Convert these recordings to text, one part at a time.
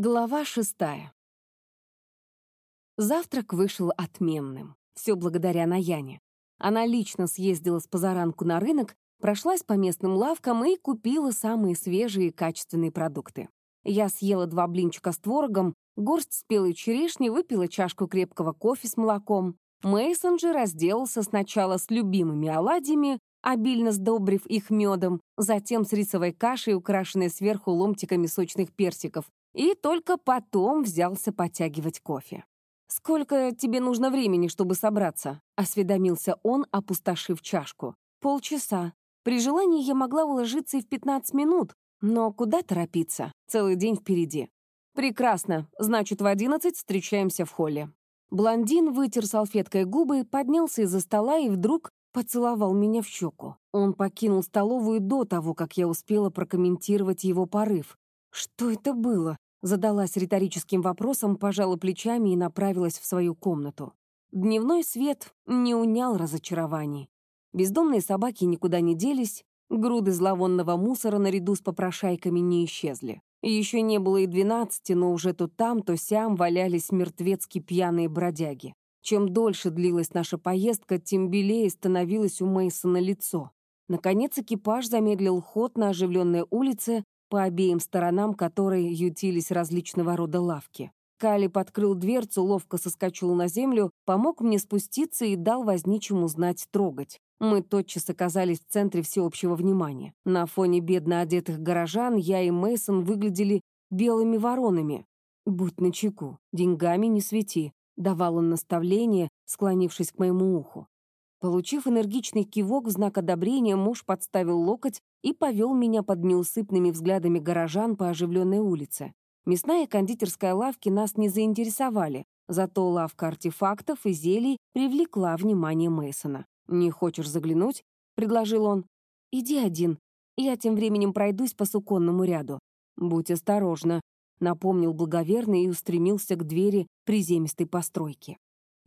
Глава шестая. Завтрак вышел отменным. Все благодаря Наяне. Она лично съездила с позаранку на рынок, прошлась по местным лавкам и купила самые свежие и качественные продукты. Я съела два блинчика с творогом, горсть спелой черешни, выпила чашку крепкого кофе с молоком. Мейсон же разделался сначала с любимыми оладьями, обильно сдобрив их медом, затем с рисовой кашей, украшенной сверху ломтиками сочных персиков, и только потом взялся подтягивать кофе. «Сколько тебе нужно времени, чтобы собраться?» — осведомился он, опустошив чашку. «Полчаса. При желании я могла уложиться и в 15 минут, но куда торопиться? Целый день впереди». «Прекрасно. Значит, в 11 встречаемся в холле». Блондин вытер салфеткой губы, поднялся из-за стола и вдруг поцеловал меня в щеку. Он покинул столовую до того, как я успела прокомментировать его порыв. Что это было? Задалась риторическим вопросом, пожала плечами и направилась в свою комнату. Дневной свет не унял разочарований. Бездомные собаки никуда не делись, груды зловонного мусора наряду с попрошайками не исчезли. Еще не было и двенадцати, но уже то там, то сям валялись мертвецки пьяные бродяги. Чем дольше длилась наша поездка, тем белее становилось у Мейсона лицо. Наконец экипаж замедлил ход на оживленной улице, по обеим сторонам которой ютились различного рода лавки. Кали подкрыл дверцу, ловко соскочил на землю, помог мне спуститься и дал возничему знать трогать. Мы тотчас оказались в центре всеобщего внимания. На фоне бедно одетых горожан я и Мейсон выглядели белыми воронами. «Будь начеку, деньгами не свети», — давал он наставление, склонившись к моему уху. Получив энергичный кивок в знак одобрения, муж подставил локоть и повел меня под неусыпными взглядами горожан по оживленной улице. Мясная и кондитерская лавки нас не заинтересовали, зато лавка артефактов и зелий привлекла внимание Мейсона. «Не хочешь заглянуть?» — предложил он. «Иди один. Я тем временем пройдусь по суконному ряду». «Будь осторожна», — напомнил благоверный и устремился к двери приземистой постройки.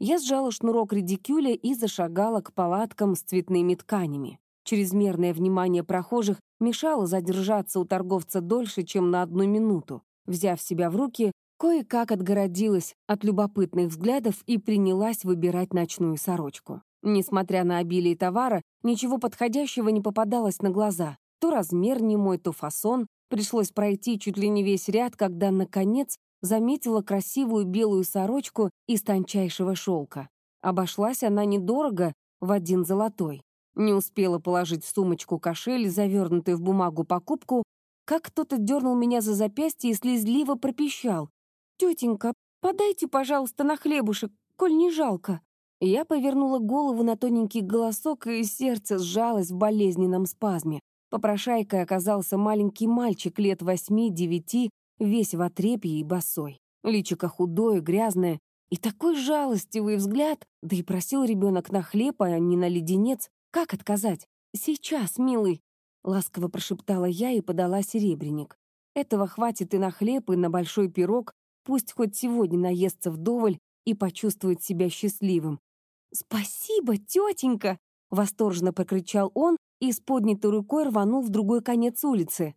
Я сжала шнурок редикюля и зашагала к палаткам с цветными тканями. Чрезмерное внимание прохожих мешало задержаться у торговца дольше, чем на одну минуту. Взяв себя в руки, кое-как отгородилась от любопытных взглядов и принялась выбирать ночную сорочку. Несмотря на обилие товара, ничего подходящего не попадалось на глаза. То размер не мой, то фасон. Пришлось пройти чуть ли не весь ряд, когда, наконец, заметила красивую белую сорочку из тончайшего шелка. Обошлась она недорого, в один золотой. Не успела положить в сумочку кошель, завернутый в бумагу покупку, как кто-то дернул меня за запястье и слезливо пропищал. «Тетенька, подайте, пожалуйста, на хлебушек, коль не жалко». Я повернула голову на тоненький голосок, и сердце сжалось в болезненном спазме. Попрошайкой оказался маленький мальчик лет восьми-девяти весь в отрепье и босой. Личико худое, грязное, и такой жалостивый взгляд, да и просил ребенок на хлеб, а не на леденец. Как отказать? Сейчас, милый, ласково прошептала я и подала серебряник. Этого хватит и на хлеб, и на большой пирог, пусть хоть сегодня наестся вдоволь и почувствует себя счастливым. «Спасибо, тетенька!» — восторженно прокричал он и с поднятой рукой рванул в другой конец улицы.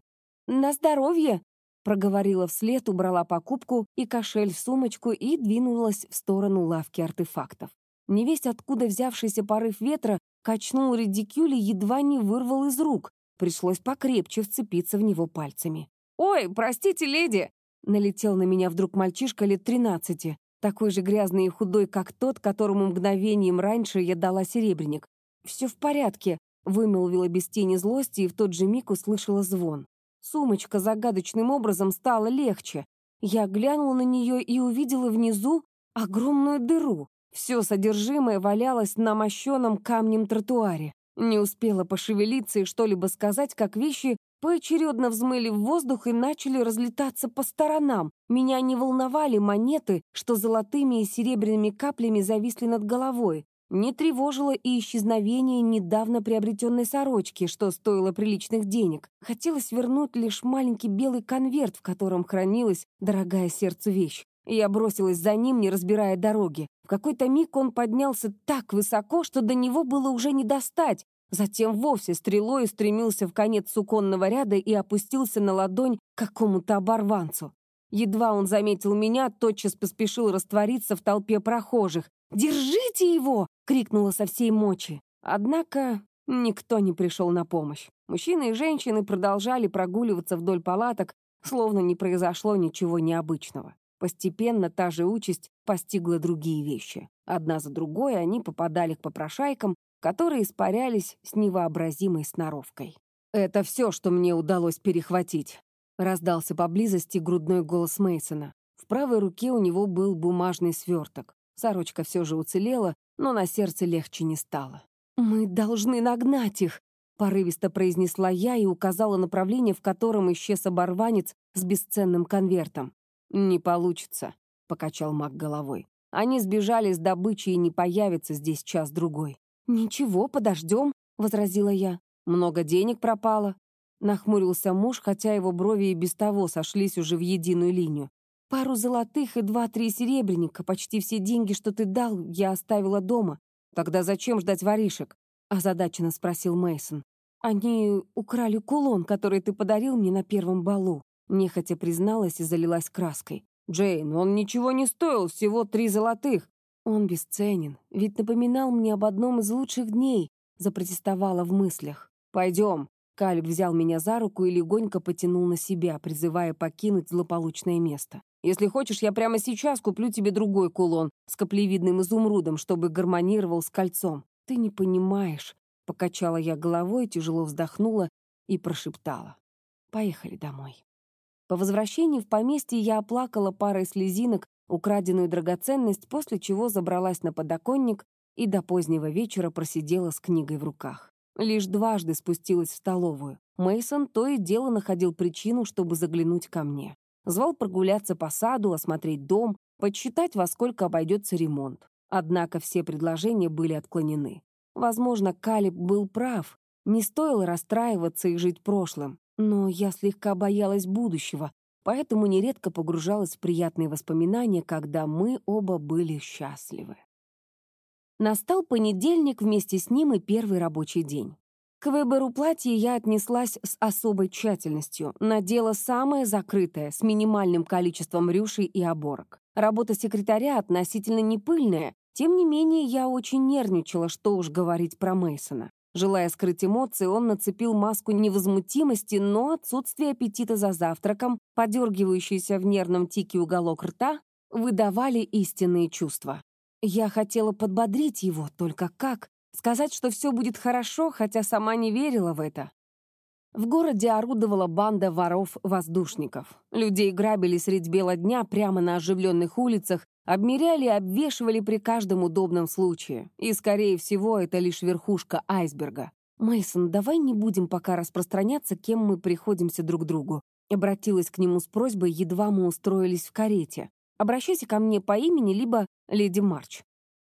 «На здоровье!» Проговорила вслед, убрала покупку и кошель в сумочку и двинулась в сторону лавки артефактов. Невесть, откуда взявшийся порыв ветра, качнул редикюль и едва не вырвал из рук. Пришлось покрепче вцепиться в него пальцами. «Ой, простите, леди!» Налетел на меня вдруг мальчишка лет тринадцати, такой же грязный и худой, как тот, которому мгновением раньше я дала серебряник. «Все в порядке», — вымолвила без тени злости и в тот же миг услышала звон. Сумочка загадочным образом стала легче. Я глянула на нее и увидела внизу огромную дыру. Все содержимое валялось на мощенном камнем тротуаре. Не успела пошевелиться и что-либо сказать, как вещи поочередно взмыли в воздух и начали разлетаться по сторонам. Меня не волновали монеты, что золотыми и серебряными каплями зависли над головой. Не тревожило и исчезновение недавно приобретенной сорочки, что стоило приличных денег. Хотелось вернуть лишь маленький белый конверт, в котором хранилась дорогая сердцу вещь. Я бросилась за ним, не разбирая дороги. В какой-то миг он поднялся так высоко, что до него было уже не достать. Затем вовсе стрелой стремился в конец суконного ряда и опустился на ладонь какому-то оборванцу. Едва он заметил меня, тотчас поспешил раствориться в толпе прохожих. «Держите его!» — крикнула со всей мочи. Однако никто не пришел на помощь. Мужчины и женщины продолжали прогуливаться вдоль палаток, словно не произошло ничего необычного. Постепенно та же участь постигла другие вещи. Одна за другой они попадали к попрошайкам, которые испарялись с невообразимой сноровкой. «Это все, что мне удалось перехватить», — раздался поблизости грудной голос Мейсона. В правой руке у него был бумажный сверток. Сорочка все же уцелела, но на сердце легче не стало. «Мы должны нагнать их», — порывисто произнесла я и указала направление, в котором исчез оборванец с бесценным конвертом. «Не получится», — покачал маг головой. «Они сбежали с добычи и не появятся здесь час-другой». «Ничего, подождем», — возразила я. «Много денег пропало». Нахмурился муж, хотя его брови и без того сошлись уже в единую линию. «Пару золотых и два-три серебряника, почти все деньги, что ты дал, я оставила дома. Тогда зачем ждать воришек?» — озадаченно спросил Мейсон. «Они украли кулон, который ты подарил мне на первом балу», — нехотя призналась и залилась краской. «Джейн, он ничего не стоил, всего три золотых». «Он бесценен, ведь напоминал мне об одном из лучших дней», — запротестовала в мыслях. «Пойдем». Калиб взял меня за руку и легонько потянул на себя, призывая покинуть злополучное место. «Если хочешь, я прямо сейчас куплю тебе другой кулон с каплевидным изумрудом, чтобы гармонировал с кольцом». «Ты не понимаешь», — покачала я головой, тяжело вздохнула и прошептала. «Поехали домой». По возвращении в поместье я оплакала парой слезинок украденную драгоценность, после чего забралась на подоконник и до позднего вечера просидела с книгой в руках. Лишь дважды спустилась в столовую. Мейсон то и дело находил причину, чтобы заглянуть ко мне. Звал прогуляться по саду, осмотреть дом, подсчитать, во сколько обойдется ремонт. Однако все предложения были отклонены. Возможно, Калиб был прав. Не стоило расстраиваться и жить прошлым. Но я слегка боялась будущего, поэтому нередко погружалась в приятные воспоминания, когда мы оба были счастливы. Настал понедельник, вместе с ним и первый рабочий день. К выбору платья я отнеслась с особой тщательностью, надела самое закрытое, с минимальным количеством рюшей и оборок. Работа секретаря относительно не пыльная, тем не менее я очень нервничала, что уж говорить про Мейсона. Желая скрыть эмоции, он нацепил маску невозмутимости, но отсутствие аппетита за завтраком, подергивающийся в нервном тике уголок рта, выдавали истинные чувства. Я хотела подбодрить его, только как? Сказать, что все будет хорошо, хотя сама не верила в это. В городе орудовала банда воров-воздушников. Людей грабили средь бела дня прямо на оживленных улицах, обмеряли и обвешивали при каждом удобном случае. И, скорее всего, это лишь верхушка айсберга. Мейсон, давай не будем пока распространяться, кем мы приходимся друг другу. Обратилась к нему с просьбой, едва мы устроились в карете. Обращайся ко мне по имени, либо леди Марч».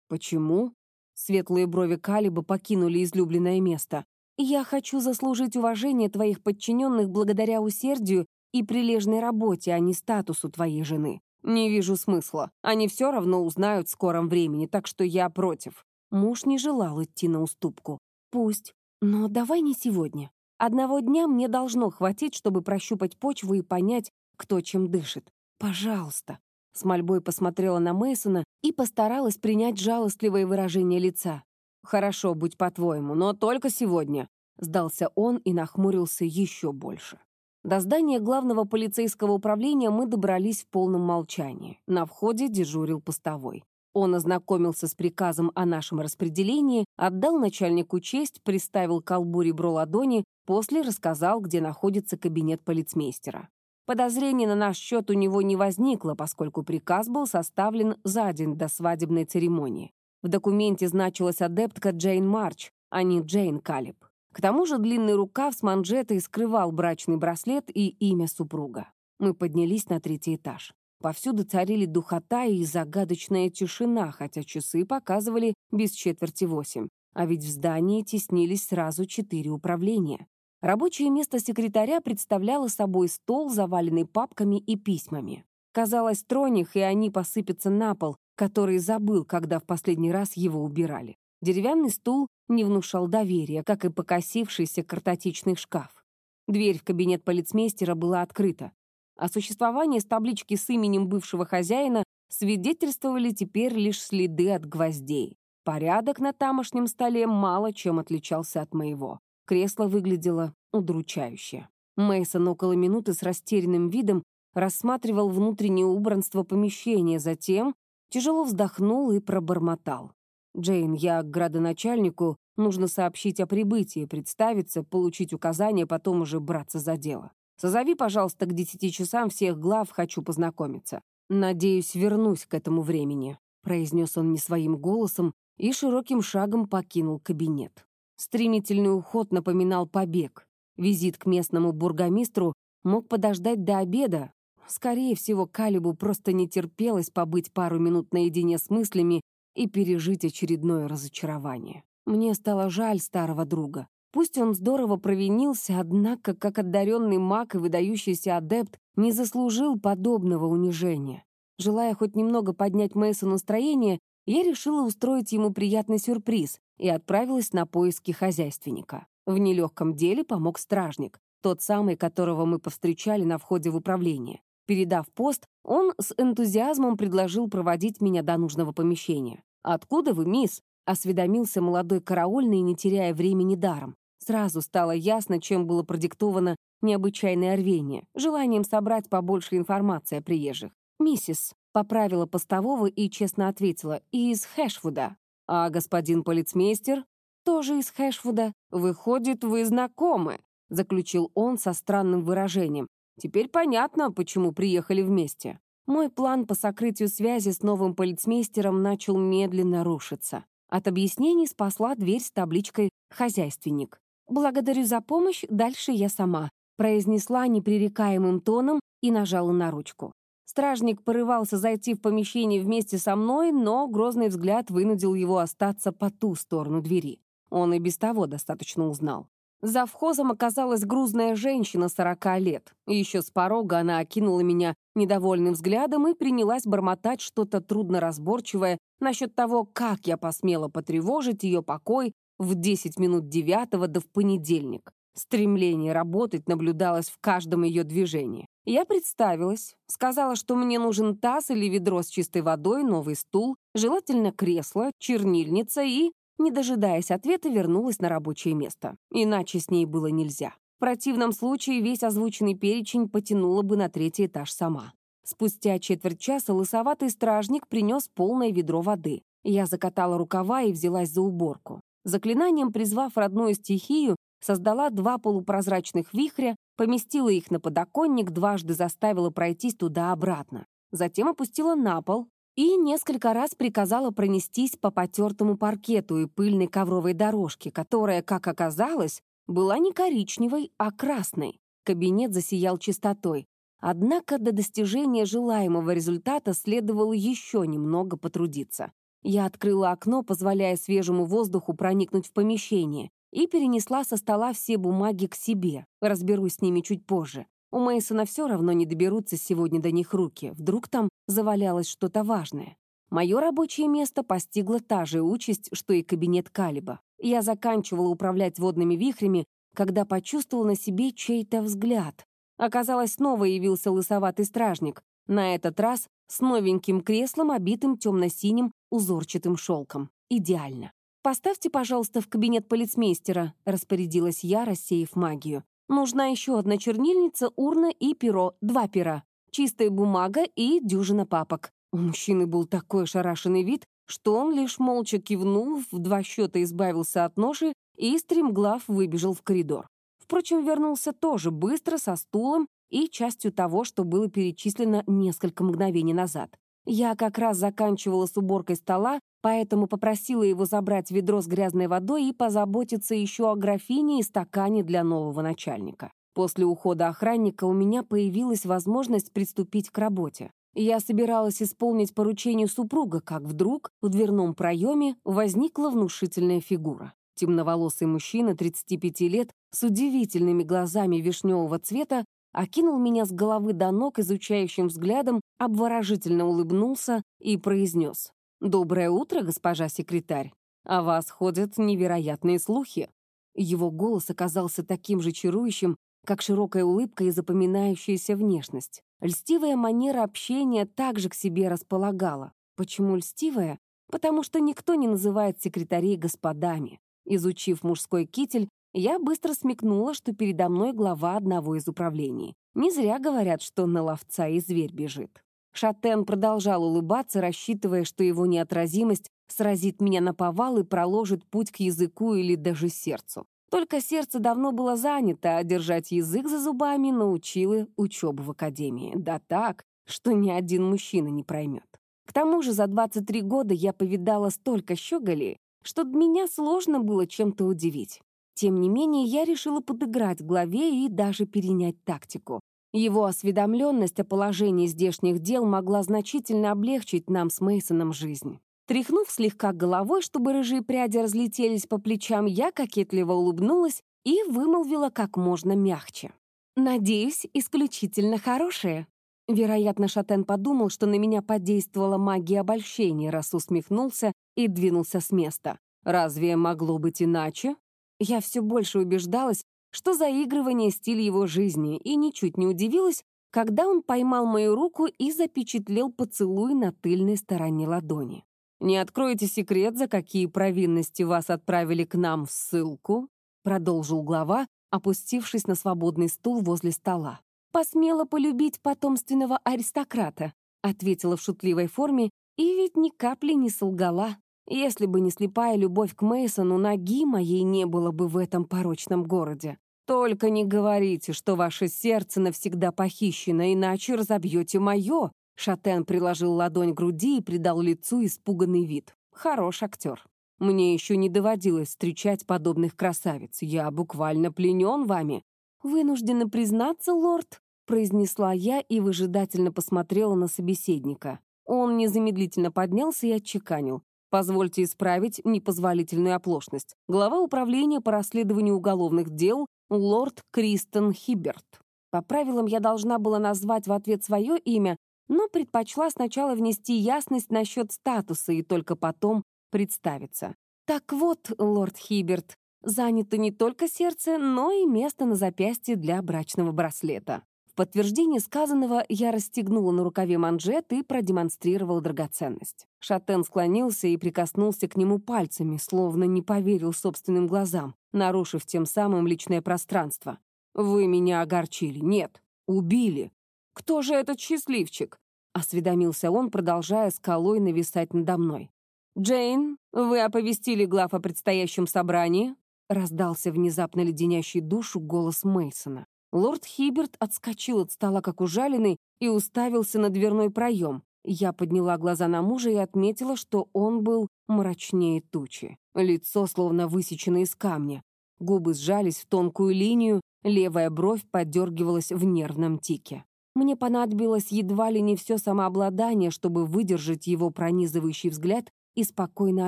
«Почему?» Светлые брови Калиба покинули излюбленное место. «Я хочу заслужить уважение твоих подчиненных благодаря усердию и прилежной работе, а не статусу твоей жены. Не вижу смысла. Они все равно узнают в скором времени, так что я против». Муж не желал идти на уступку. «Пусть. Но давай не сегодня. Одного дня мне должно хватить, чтобы прощупать почву и понять, кто чем дышит. Пожалуйста». С мольбой посмотрела на Мейсона и постаралась принять жалостливое выражение лица. «Хорошо, будь по-твоему, но только сегодня», — сдался он и нахмурился еще больше. До здания главного полицейского управления мы добрались в полном молчании. На входе дежурил постовой. Он ознакомился с приказом о нашем распределении, отдал начальнику честь, приставил колбу ребро ладони, после рассказал, где находится кабинет полицмейстера. Подозрений на наш счет у него не возникло, поскольку приказ был составлен за день до свадебной церемонии. В документе значилась адептка Джейн Марч, а не Джейн Калиб. К тому же длинный рукав с манжетой скрывал брачный браслет и имя супруга. Мы поднялись на третий этаж. Повсюду царили духота и загадочная тишина, хотя часы показывали без четверти восемь. А ведь в здании теснились сразу четыре управления. Рабочее место секретаря представляло собой стол, заваленный папками и письмами. Казалось, тронь их, и они посыпятся на пол, который забыл, когда в последний раз его убирали. Деревянный стул не внушал доверия, как и покосившийся картотечный шкаф. Дверь в кабинет полицмейстера была открыта. О существовании с таблички с именем бывшего хозяина свидетельствовали теперь лишь следы от гвоздей. Порядок на тамошнем столе мало чем отличался от моего. Кресло выглядело удручающе. Мейсон около минуты с растерянным видом рассматривал внутреннее убранство помещения, затем тяжело вздохнул и пробормотал. «Джейн, я к градоначальнику, нужно сообщить о прибытии, представиться, получить указания, потом уже браться за дело. Созови, пожалуйста, к десяти часам всех глав, хочу познакомиться. Надеюсь, вернусь к этому времени», — произнес он не своим голосом и широким шагом покинул кабинет. Стремительный уход напоминал побег. Визит к местному бургомистру мог подождать до обеда. Скорее всего, Калибу просто не терпелось побыть пару минут наедине с мыслями и пережить очередное разочарование. Мне стало жаль старого друга. Пусть он здорово провинился, однако, как одаренный маг и выдающийся адепт, не заслужил подобного унижения. Желая хоть немного поднять Мэйсу настроение, я решила устроить ему приятный сюрприз и отправилась на поиски хозяйственника. В нелегком деле помог стражник, тот самый, которого мы повстречали на входе в управление. Передав пост, он с энтузиазмом предложил проводить меня до нужного помещения. «Откуда вы, мисс?» — осведомился молодой караульный, не теряя времени даром. Сразу стало ясно, чем было продиктовано необычайное рвение, желанием собрать побольше информации о приезжих. «Миссис», — поправила постового и честно ответила, «из Хэшвуда». «А господин полицмейстер?» «Тоже из Хэшвуда. Выходит, вы знакомы», — заключил он со странным выражением. «Теперь понятно, почему приехали вместе». Мой план по сокрытию связи с новым полицмейстером начал медленно рушиться. От объяснений спасла дверь с табличкой «Хозяйственник». «Благодарю за помощь, дальше я сама», произнесла непререкаемым тоном и нажала на ручку. Стражник порывался зайти в помещение вместе со мной, но грозный взгляд вынудил его остаться по ту сторону двери. Он и без того достаточно узнал. За вхозом оказалась грузная женщина сорока лет. И еще с порога она окинула меня недовольным взглядом и принялась бормотать что-то трудноразборчивое насчет того, как я посмела потревожить ее покой в 10 минут девятого да в понедельник. Стремление работать наблюдалось в каждом ее движении. Я представилась, сказала, что мне нужен таз или ведро с чистой водой, новый стул, желательно кресло, чернильница и не дожидаясь ответа, вернулась на рабочее место. Иначе с ней было нельзя. В противном случае весь озвученный перечень потянула бы на третий этаж сама. Спустя четверть часа лысоватый стражник принес полное ведро воды. Я закатала рукава и взялась за уборку. Заклинанием, призвав родную стихию, создала два полупрозрачных вихря, поместила их на подоконник, дважды заставила пройтись туда-обратно. Затем опустила на пол, и несколько раз приказала пронестись по потертому паркету и пыльной ковровой дорожке, которая, как оказалось, была не коричневой, а красной. Кабинет засиял чистотой. Однако до достижения желаемого результата следовало еще немного потрудиться. Я открыла окно, позволяя свежему воздуху проникнуть в помещение, и перенесла со стола все бумаги к себе. Разберусь с ними чуть позже. У Мейсона все равно не доберутся сегодня до них руки. Вдруг там завалялось что-то важное. Мое рабочее место постигла та же участь, что и кабинет Калиба. Я заканчивала управлять водными вихрями, когда почувствовала на себе чей-то взгляд. Оказалось, снова явился лысоватый стражник, на этот раз с новеньким креслом, обитым темно-синим узорчатым шелком. Идеально. «Поставьте, пожалуйста, в кабинет полицмейстера», — распорядилась я, рассеяв магию. Нужна еще одна чернильница, урна и перо, два пера, чистая бумага и дюжина папок. У мужчины был такой ошарашенный вид, что он лишь молча кивнул, в два счета избавился от ноши и стремглав выбежал в коридор. Впрочем, вернулся тоже быстро, со стулом и частью того, что было перечислено несколько мгновений назад. Я как раз заканчивала с уборкой стола, поэтому попросила его забрать ведро с грязной водой и позаботиться еще о графине и стакане для нового начальника. После ухода охранника у меня появилась возможность приступить к работе. Я собиралась исполнить поручение супруга, как вдруг в дверном проеме возникла внушительная фигура. Темноволосый мужчина 35 лет с удивительными глазами вишневого цвета окинул меня с головы до ног изучающим взглядом, обворожительно улыбнулся и произнес. «Доброе утро, госпожа секретарь. О вас ходят невероятные слухи». Его голос оказался таким же чарующим, как широкая улыбка и запоминающаяся внешность. Льстивая манера общения также к себе располагала. Почему льстивая? Потому что никто не называет секретарей господами. Изучив мужской китель, я быстро смекнула, что передо мной глава одного из управлений. Не зря говорят, что на ловца и зверь бежит. Шатен продолжал улыбаться, рассчитывая, что его неотразимость сразит меня на повал и проложит путь к языку или даже сердцу. Только сердце давно было занято, а держать язык за зубами научила учебу в академии. Да так, что ни один мужчина не проймет. К тому же за 23 года я повидала столько щеголей, что меня сложно было чем-то удивить. Тем не менее, я решила подыграть главе и даже перенять тактику. Его осведомленность о положении здешних дел могла значительно облегчить нам с Мейсоном жизнь. Тряхнув слегка головой, чтобы рыжие пряди разлетелись по плечам, я кокетливо улыбнулась и вымолвила как можно мягче. «Надеюсь, исключительно хорошее». Вероятно, Шатен подумал, что на меня подействовала магия обольщения, раз усмехнулся и двинулся с места. Разве могло быть иначе? Я все больше убеждалась, что заигрывание — стиль его жизни, и ничуть не удивилась, когда он поймал мою руку и запечатлел поцелуй на тыльной стороне ладони. «Не откроете секрет, за какие провинности вас отправили к нам в ссылку?» продолжил глава, опустившись на свободный стул возле стола. «Посмела полюбить потомственного аристократа», ответила в шутливой форме и ведь ни капли не солгала. Если бы не слепая любовь к Мейсону, ноги моей не было бы в этом порочном городе. Только не говорите, что ваше сердце навсегда похищено, иначе разобьете мое, Шатен приложил ладонь к груди и придал лицу испуганный вид. Хорош актер. Мне еще не доводилось встречать подобных красавиц. Я буквально пленен вами. Вынуждена признаться, лорд, произнесла я и выжидательно посмотрела на собеседника. Он незамедлительно поднялся и отчеканил. Позвольте исправить непозволительную оплошность. Глава управления по расследованию уголовных дел лорд Кристен Хиберт. По правилам я должна была назвать в ответ свое имя, но предпочла сначала внести ясность насчет статуса и только потом представиться. Так вот, лорд Хиберт, занято не только сердце, но и место на запястье для брачного браслета. Подтверждение сказанного я расстегнула на рукаве манжет и продемонстрировала драгоценность. Шатен склонился и прикоснулся к нему пальцами, словно не поверил собственным глазам, нарушив тем самым личное пространство. «Вы меня огорчили. Нет, убили. «Кто же этот счастливчик?» — осведомился он, продолжая скалой нависать надо мной. «Джейн, вы оповестили глав о предстоящем собрании?» — раздался внезапно леденящий душу голос Мейсона. Лорд Хиберт отскочил от стола, как ужаленный, и уставился на дверной проем. Я подняла глаза на мужа и отметила, что он был мрачнее тучи. Лицо словно высечено из камня. Губы сжались в тонкую линию, левая бровь подергивалась в нервном тике. Мне понадобилось едва ли не все самообладание, чтобы выдержать его пронизывающий взгляд и спокойно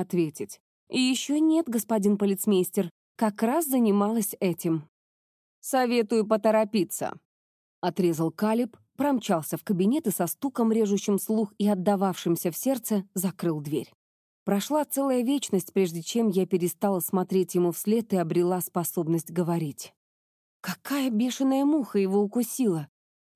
ответить. «И еще нет, господин полицмейстер, как раз занималась этим». «Советую поторопиться», — отрезал Калиб, промчался в кабинет и со стуком, режущим слух и отдававшимся в сердце, закрыл дверь. Прошла целая вечность, прежде чем я перестала смотреть ему вслед и обрела способность говорить. Какая бешеная муха его укусила!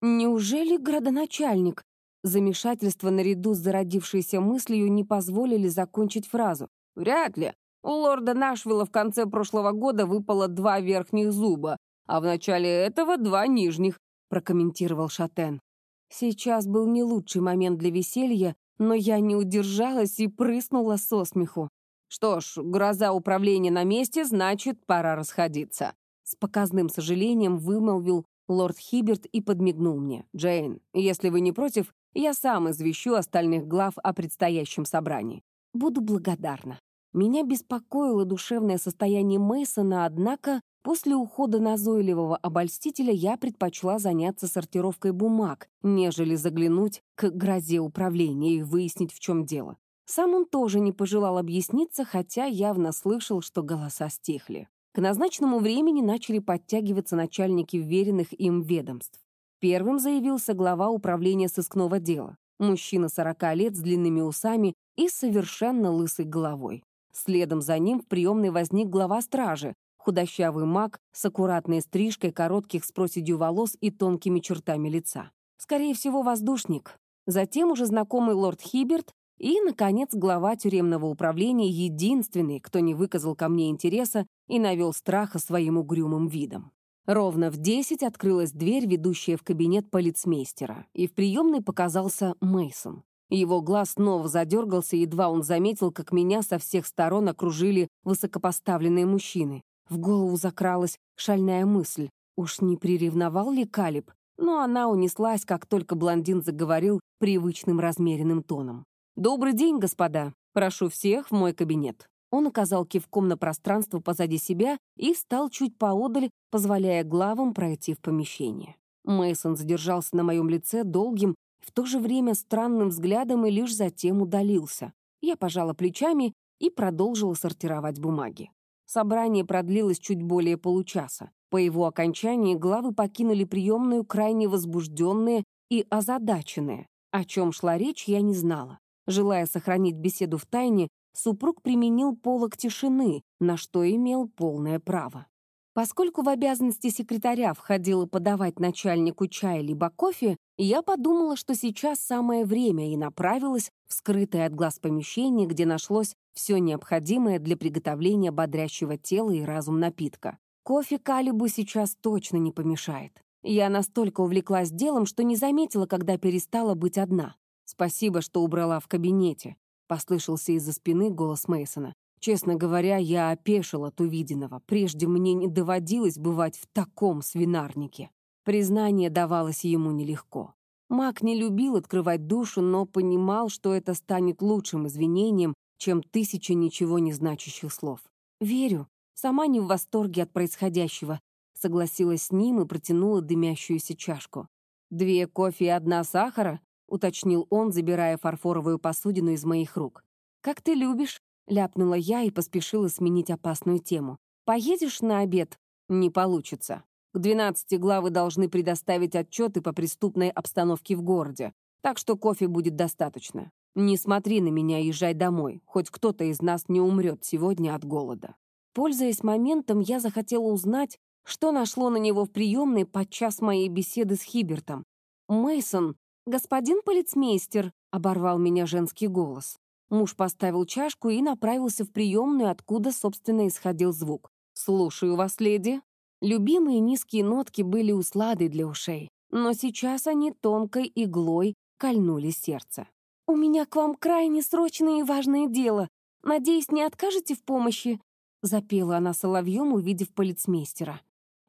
Неужели градоначальник? Замешательство наряду с зародившейся мыслью не позволили закончить фразу. Вряд ли. У лорда Нашвилла в конце прошлого года выпало два верхних зуба, а в начале этого два нижних, прокомментировал Шатен. Сейчас был не лучший момент для веселья, но я не удержалась и прыснула со смеху. Что ж, гроза управления на месте, значит, пора расходиться. С показным сожалением вымолвил Лорд Хиберт и подмигнул мне. «Джейн, если вы не против, я сам извещу остальных глав о предстоящем собрании. Буду благодарна». Меня беспокоило душевное состояние Мейсона, однако после ухода назойливого обольстителя я предпочла заняться сортировкой бумаг, нежели заглянуть к грозе управления и выяснить, в чем дело. Сам он тоже не пожелал объясниться, хотя явно слышал, что голоса стихли. К назначенному времени начали подтягиваться начальники вверенных им ведомств. Первым заявился глава управления сыскного дела. Мужчина 40 лет с длинными усами и совершенно лысой головой. Следом за ним в приемной возник глава стражи, худощавый маг с аккуратной стрижкой коротких с проседью волос и тонкими чертами лица. Скорее всего, воздушник. Затем уже знакомый лорд Хиберт и, наконец, глава тюремного управления, единственный, кто не выказал ко мне интереса и навел страха своим угрюмым видом. Ровно в десять открылась дверь, ведущая в кабинет полицмейстера, и в приемной показался Мейсон. Его глаз снова задергался, едва он заметил, как меня со всех сторон окружили высокопоставленные мужчины. В голову закралась шальная мысль. Уж не приревновал ли Калиб? Но она унеслась, как только блондин заговорил привычным размеренным тоном. «Добрый день, господа. Прошу всех в мой кабинет». Он указал кивком на пространство позади себя и встал чуть поодаль, позволяя главам пройти в помещение. Мейсон задержался на моем лице долгим, в то же время странным взглядом и лишь затем удалился. Я пожала плечами и продолжила сортировать бумаги. Собрание продлилось чуть более получаса. По его окончании главы покинули приемную крайне возбужденные и озадаченные. О чем шла речь, я не знала. Желая сохранить беседу в тайне, супруг применил полог тишины, на что имел полное право. Поскольку в обязанности секретаря входило подавать начальнику чай либо кофе, я подумала, что сейчас самое время и направилась в скрытое от глаз помещение, где нашлось все необходимое для приготовления бодрящего тела и разум напитка. Кофе Калибу сейчас точно не помешает. Я настолько увлеклась делом, что не заметила, когда перестала быть одна. «Спасибо, что убрала в кабинете», — послышался из-за спины голос Мейсона. Честно говоря, я опешил от увиденного. Прежде мне не доводилось бывать в таком свинарнике. Признание давалось ему нелегко. Мак не любил открывать душу, но понимал, что это станет лучшим извинением, чем тысяча ничего не значащих слов. «Верю. Сама не в восторге от происходящего», согласилась с ним и протянула дымящуюся чашку. «Две кофе и одна сахара?» — уточнил он, забирая фарфоровую посудину из моих рук. «Как ты любишь?» — ляпнула я и поспешила сменить опасную тему. «Поедешь на обед?» «Не получится. К двенадцати главы должны предоставить отчеты по преступной обстановке в городе, так что кофе будет достаточно. Не смотри на меня, езжай домой, хоть кто-то из нас не умрет сегодня от голода». Пользуясь моментом, я захотела узнать, что нашло на него в приемной подчас моей беседы с Хибертом. Мейсон «Господин полицмейстер», — оборвал меня женский голос. Муж поставил чашку и направился в приемную, откуда, собственно, исходил звук. «Слушаю вас, леди». Любимые низкие нотки были усладой для ушей, но сейчас они тонкой иглой кольнули сердце. «У меня к вам крайне срочное и важное дело. Надеюсь, не откажете в помощи?» Запела она соловьем, увидев полицмейстера.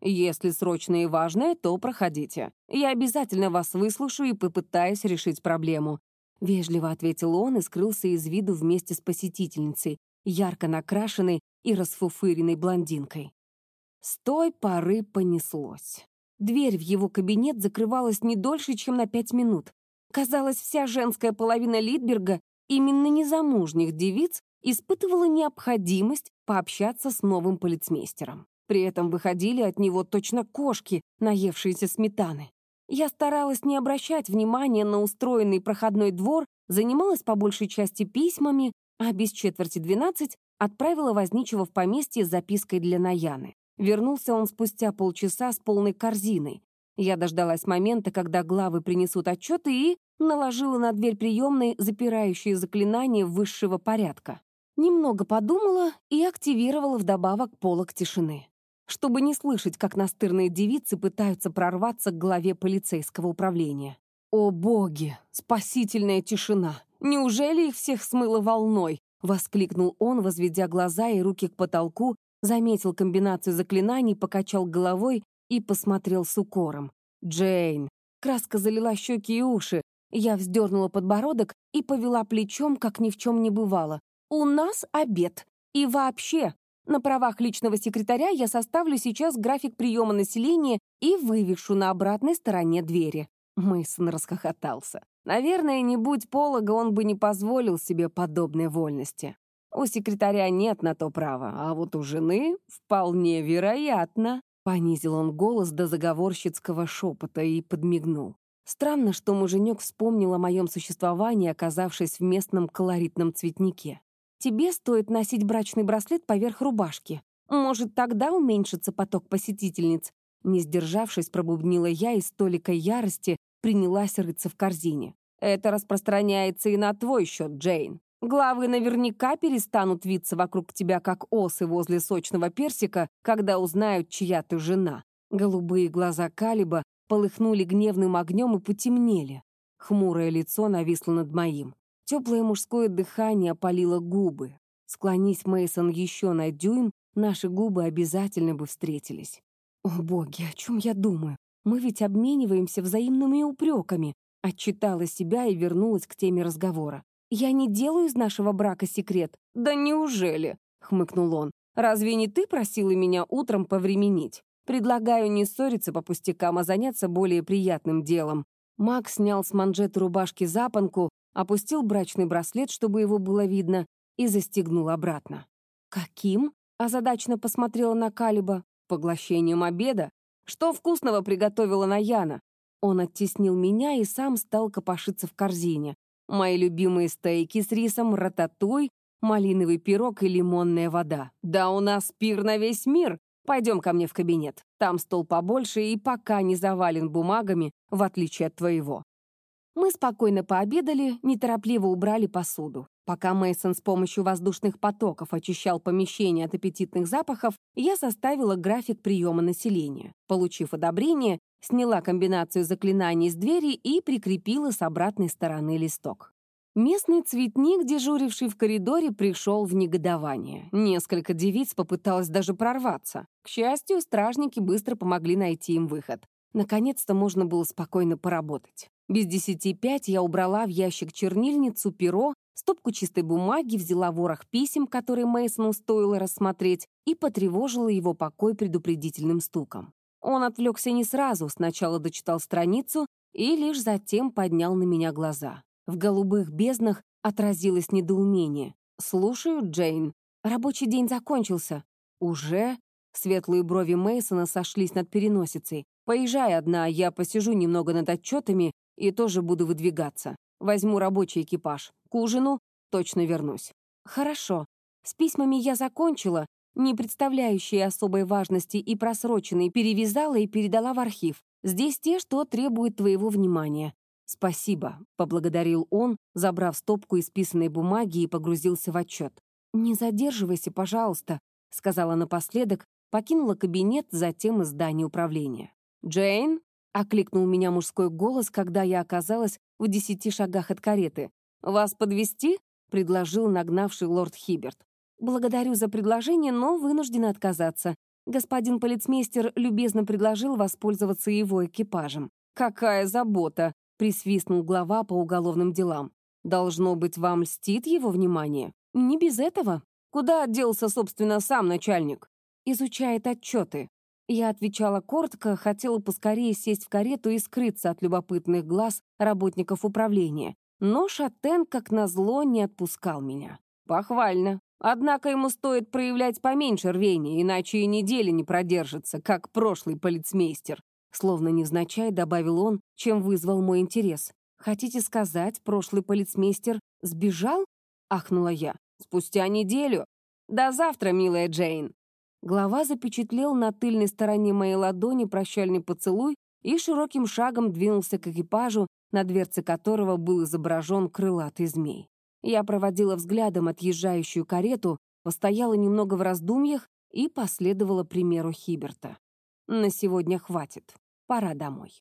Если срочно и важное, то проходите. Я обязательно вас выслушаю и попытаюсь решить проблему». Вежливо ответил он и скрылся из виду вместе с посетительницей, ярко накрашенной и расфуфыренной блондинкой. С той поры понеслось. Дверь в его кабинет закрывалась не дольше, чем на пять минут. Казалось, вся женская половина Литберга, именно незамужних девиц, испытывала необходимость пообщаться с новым полицмейстером. При этом выходили от него точно кошки, наевшиеся сметаны. Я старалась не обращать внимания на устроенный проходной двор, занималась по большей части письмами, а без четверти двенадцать отправила возничего в поместье с запиской для Наяны. Вернулся он спустя полчаса с полной корзиной. Я дождалась момента, когда главы принесут отчеты и наложила на дверь приемной запирающие заклинания высшего порядка. Немного подумала и активировала вдобавок полок тишины чтобы не слышать, как настырные девицы пытаются прорваться к главе полицейского управления. «О боги! Спасительная тишина! Неужели их всех смыло волной?» — воскликнул он, возведя глаза и руки к потолку, заметил комбинацию заклинаний, покачал головой и посмотрел с укором. «Джейн!» Краска залила щеки и уши. Я вздернула подбородок и повела плечом, как ни в чем не бывало. «У нас обед. И вообще, на правах личного секретаря я составлю сейчас график приема населения и вывешу на обратной стороне двери». Мейсон расхохотался. Наверное, не будь полога, он бы не позволил себе подобной вольности. У секретаря нет на то права, а вот у жены вполне вероятно. Понизил он голос до заговорщицкого шепота и подмигнул. Странно, что муженек вспомнил о моем существовании, оказавшись в местном колоритном цветнике. Тебе стоит носить брачный браслет поверх рубашки. Может, тогда уменьшится поток посетительниц?» Не сдержавшись, пробубнила я из столика ярости, принялась рыться в корзине. «Это распространяется и на твой счет, Джейн. Главы наверняка перестанут виться вокруг тебя, как осы возле сочного персика, когда узнают, чья ты жена». Голубые глаза Калиба полыхнули гневным огнем и потемнели. Хмурое лицо нависло над моим. Теплое мужское дыхание опалило губы. Склонись Мейсон еще на дюйм, наши губы обязательно бы встретились. О, боги, о чем я думаю? Мы ведь обмениваемся взаимными упреками. Отчитала себя и вернулась к теме разговора. «Я не делаю из нашего брака секрет». «Да неужели?» — хмыкнул он. «Разве не ты просила меня утром повременить? Предлагаю не ссориться по пустякам, а заняться более приятным делом». Макс снял с манжеты рубашки запонку, опустил брачный браслет, чтобы его было видно, и застегнул обратно. «Каким?» — озадачно посмотрела на Калиба. «Поглощением обеда? Что вкусного приготовила Наяна?» Он оттеснил меня и сам стал копошиться в корзине. Мои любимые стейки с рисом, рататуй, малиновый пирог и лимонная вода. Да у нас пир на весь мир. Пойдем ко мне в кабинет. Там стол побольше и пока не завален бумагами, в отличие от твоего. Мы спокойно пообедали, неторопливо убрали посуду. Пока Мейсон с помощью воздушных потоков очищал помещение от аппетитных запахов, я составила график приема населения. Получив одобрение, сняла комбинацию заклинаний с двери и прикрепила с обратной стороны листок. Местный цветник, дежуривший в коридоре, пришел в негодование. Несколько девиц попыталось даже прорваться. К счастью, стражники быстро помогли найти им выход. Наконец-то можно было спокойно поработать. Без десяти пять я убрала в ящик чернильницу, перо, стопку чистой бумаги, взяла ворох писем, которые Мейсону стоило рассмотреть, и потревожила его покой предупредительным стуком. Он отвлекся не сразу, сначала дочитал страницу и лишь затем поднял на меня глаза. В голубых безднах отразилось недоумение. «Слушаю, Джейн. Рабочий день закончился». «Уже?» Светлые брови Мейсона сошлись над переносицей. «Поезжай одна, я посижу немного над отчетами и тоже буду выдвигаться. Возьму рабочий экипаж. К ужину точно вернусь. Хорошо. С письмами я закончила, не представляющие особой важности и просроченные, перевязала и передала в архив. Здесь те, что требуют твоего внимания. «Спасибо», — поблагодарил он, забрав стопку исписанной бумаги и погрузился в отчет. «Не задерживайся, пожалуйста», — сказала напоследок, покинула кабинет, затем и здание управления. «Джейн?» Окликнул меня мужской голос, когда я оказалась в десяти шагах от кареты. «Вас подвести? предложил нагнавший лорд Хиберт. «Благодарю за предложение, но вынуждена отказаться. Господин полицмейстер любезно предложил воспользоваться его экипажем». «Какая забота!» — присвистнул глава по уголовным делам. «Должно быть, вам льстит его внимание?» «Не без этого. Куда делся, собственно, сам начальник?» «Изучает отчеты. Я отвечала коротко, хотела поскорее сесть в карету и скрыться от любопытных глаз работников управления. Но Шатен, как назло, не отпускал меня. Похвально. Однако ему стоит проявлять поменьше рвения, иначе и недели не продержится, как прошлый полицмейстер. Словно невзначай добавил он, чем вызвал мой интерес. «Хотите сказать, прошлый полицмейстер сбежал?» — ахнула я. «Спустя неделю. До завтра, милая Джейн». Глава запечатлел на тыльной стороне моей ладони прощальный поцелуй и широким шагом двинулся к экипажу, на дверце которого был изображен крылатый змей. Я проводила взглядом отъезжающую карету, постояла немного в раздумьях и последовала примеру Хиберта. На сегодня хватит. Пора домой.